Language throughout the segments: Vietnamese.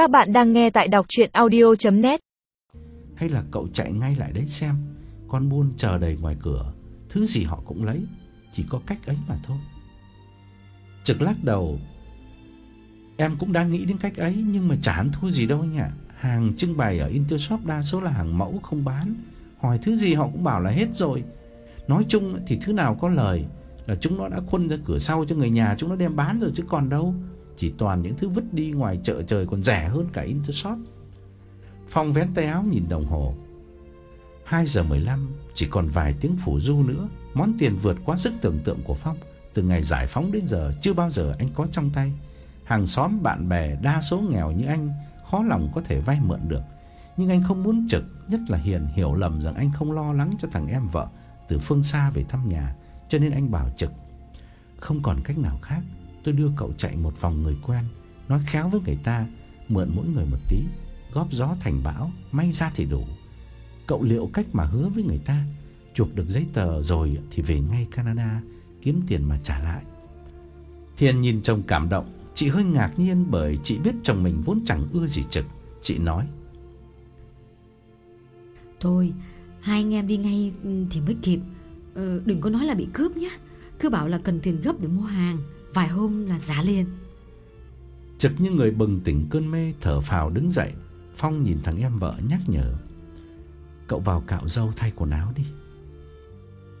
Các bạn đang nghe tại đọc audio net Hay là cậu chạy ngay lại đấy xem, con buôn chờ đầy ngoài cửa, thứ gì họ cũng lấy, chỉ có cách ấy mà thôi. Trực lắc đầu. Em cũng đang nghĩ đến cách ấy nhưng mà chả ăn thua gì đâu anh ạ. Hàng trưng bày ở Intershop đa số là hàng mẫu không bán, hỏi thứ gì họ cũng bảo là hết rồi. Nói chung thì thứ nào có lời là chúng nó đã khuân ra cửa sau cho người nhà chúng nó đem bán rồi chứ còn đâu. Chỉ toàn những thứ vứt đi ngoài chợ trời còn rẻ hơn cả Intershop. Phong vén tay áo nhìn đồng hồ. 2 giờ 15, chỉ còn vài tiếng phủ du nữa, món tiền vượt quá sức tưởng tượng của Phong. Từ ngày giải phóng đến giờ chưa bao giờ anh có trong tay. Hàng xóm bạn bè đa số nghèo như anh, khó lòng có thể vay mượn được. Nhưng anh không muốn trực, nhất là Hiền hiểu lầm rằng anh không lo lắng cho thằng em vợ từ phương xa về thăm nhà, cho nên anh bảo trực. Không còn cách nào khác, tôi đưa cậu chạy một vòng người quen, nói khéo với người ta, mượn mỗi người một tí, góp gió thành bão, may ra thì đủ. Cậu liệu cách mà hứa với người ta, chụp được giấy tờ rồi thì về ngay Canada kiếm tiền mà trả lại. Hiền nhìn chồng cảm động, chị hơi ngạc nhiên bởi chị biết chồng mình vốn chẳng ưa gì trực. Chị nói: Thôi, hai anh em đi ngay thì mới kịp. Ờ, đừng có nói là bị cướp nhé. Cứ bảo là cần tiền gấp để mua hàng, vài hôm là giá liền. Trực như người bừng tỉnh cơn mê thở phào đứng dậy, Phong nhìn thằng em vợ nhắc nhở: "Cậu vào cạo râu thay quần áo đi."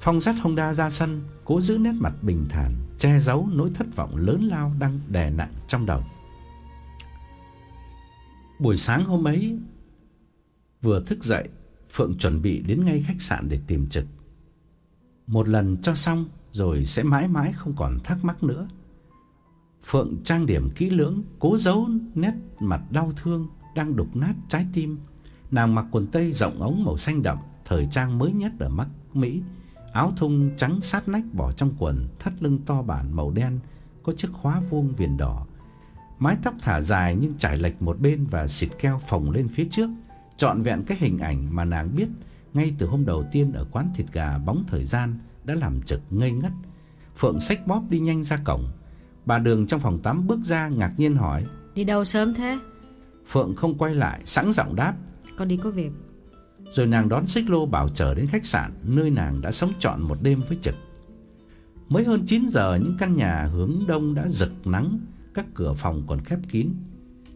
Phong dắt Honda ra sân, cố giữ nét mặt bình thản, che giấu nỗi thất vọng lớn lao đang đè nặng trong đầu. Buổi sáng hôm ấy, vừa thức dậy, Phượng chuẩn bị đến ngay khách sạn để tìm Trực. Một lần cho xong rồi sẽ mãi mãi không còn thắc mắc nữa. Phượng trang điểm kỹ lưỡng, cố giấu nét mặt đau thương đang đục nát trái tim. Nàng mặc quần tây rộng ống màu xanh đậm, thời trang mới nhất ở Bắc Mỹ, áo thun trắng sát nách bỏ trong quần, thắt lưng to bản màu đen có chiếc khóa vuông viền đỏ. Mái tóc thả dài nhưng trải lệch một bên và xịt keo phồng lên phía trước, trọn vẹn cái hình ảnh mà nàng biết ngay từ hôm đầu tiên ở quán thịt gà bóng thời gian đã làm Trực ngây ngất. Phượng xách bóp đi nhanh ra cổng. Bà Đường trong phòng tắm bước ra ngạc nhiên hỏi: Đi đâu sớm thế? Phượng không quay lại, sẵn giọng đáp: Con đi có việc. Rồi nàng đón xích lô bảo chờ đến khách sạn nơi nàng đã sống trọn một đêm với Trực. Mới hơn 9 giờ những căn nhà hướng đông đã rực nắng, các cửa phòng còn khép kín.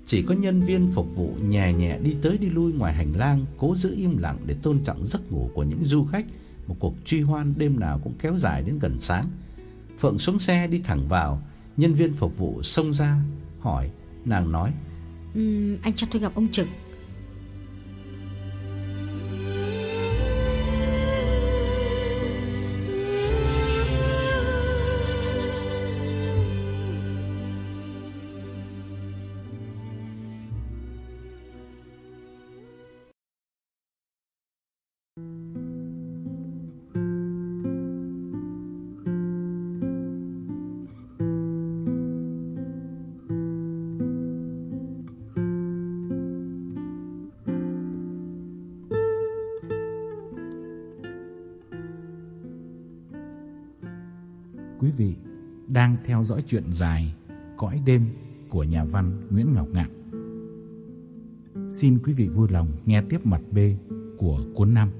Chỉ có nhân viên phục vụ nhẹ nhẹ đi tới đi lui ngoài hành lang, cố giữ im lặng để tôn trọng giấc ngủ của những du khách. Một cuộc truy hoan đêm nào cũng kéo dài đến gần sáng. Phượng xuống xe đi thẳng vào, nhân viên phục vụ xông ra hỏi, nàng nói: Ừm, anh cho tôi gặp ông Trực. Quý vị đang theo dõi chuyện dài Cõi đêm của nhà văn Nguyễn Ngọc Ngạn. Xin quý vị vui lòng nghe tiếp mặt B của cuốn 5.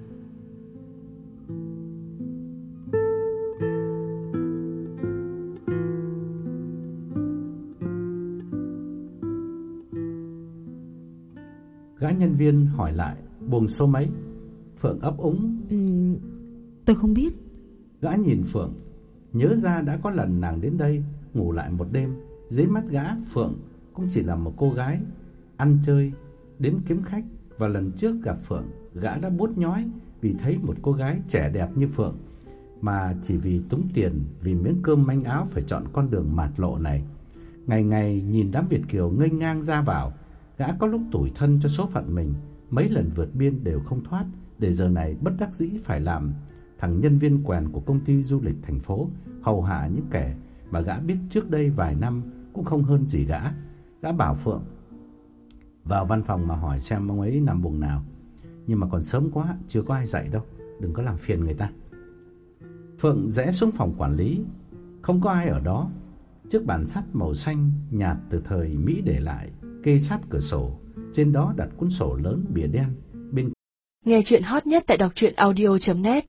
Gã nhân viên hỏi lại: "Buồng số mấy?" Phượng ấp úng: Ừm, tôi không biết. Gã nhìn Phượng, nhớ ra đã có lần nàng đến đây ngủ lại một đêm, dưới mắt gã Phượng cũng chỉ là một cô gái ăn chơi đến kiếm khách. Và lần trước gặp Phượng, gã đã bút nhói vì thấy một cô gái trẻ đẹp như Phượng. Mà chỉ vì túng tiền, vì miếng cơm manh áo phải chọn con đường mạt lộ này. Ngày ngày nhìn đám Việt kiều nghênh ngang ra vào, gã có lúc tủi thân cho số phận mình, mấy lần vượt biên đều không thoát, để giờ này bất đắc dĩ phải làm thằng nhân viên quèn của công ty du lịch thành phố hầu hạ những kẻ mà gã biết trước đây vài năm cũng không hơn gì gã. Gã bảo Phượng vào văn phòng mà hỏi xem ông ấy nằm buồng nào. Nhưng mà còn sớm quá, chưa có ai dậy đâu, đừng có làm phiền người ta. Phượng rẽ xuống phòng quản lý, không có ai ở đó. Chiếc bàn sắt màu xanh nhạt từ thời Mỹ để lại, kê sát cửa sổ, trên đó đặt cuốn sổ lớn bìa đen, bên Nghe chuyện hot nhất tại đọc truyện audio.net